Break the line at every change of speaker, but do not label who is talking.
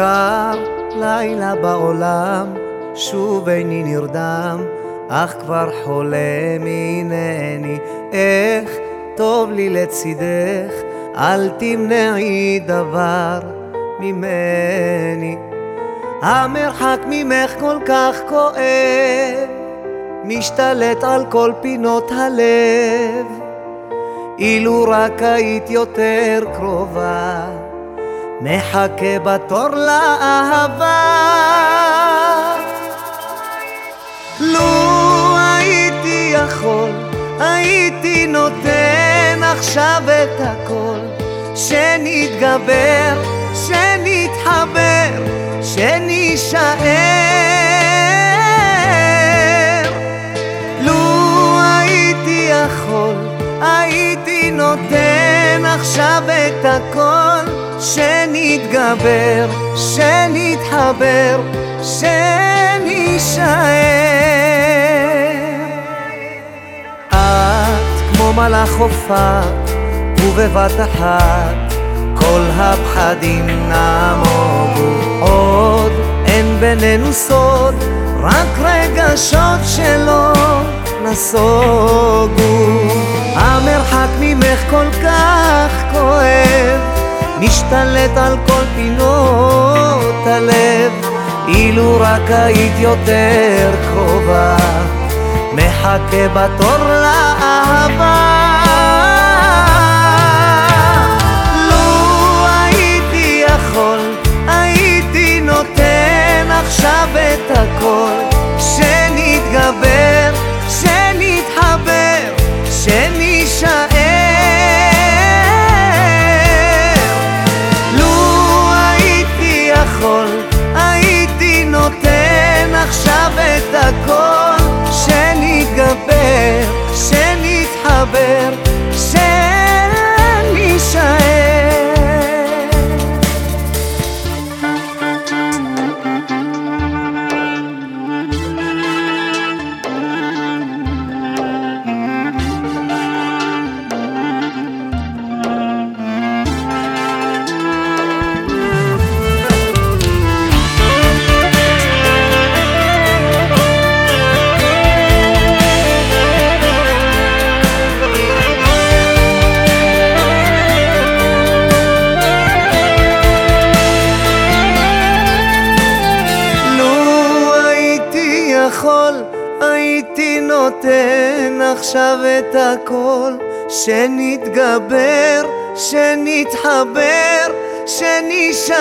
קר לילה בעולם, שוב איני נרדם, אך כבר חולם הנני, איך טוב לי לצידך, אל תמנעי דבר ממני. המרחק ממך כל כך כואב, משתלט על כל פינות הלב. אילו רק היית יותר קרובה, מחכה בתור לאהבה. לו הייתי יכול, הייתי נותן עכשיו את הכל, שנתגבר, שנתחבר, שנישאר. שנתגבר, שנתחבר, שנישאר. את כמו מלאך הופעת, ובבת אחת כל הפחדים נמוגו. עוד אין בינינו סוד, רק רגשות שלא נסוגו. המרחק ממך כל כך כואב, משתלט על כל פינות הלב. אילו רק היית יותר קרובה, מחכה בתור לאהבה. יכול, הייתי נותן עכשיו את הכל, שנתגבר, שנתחבר, שנישאר.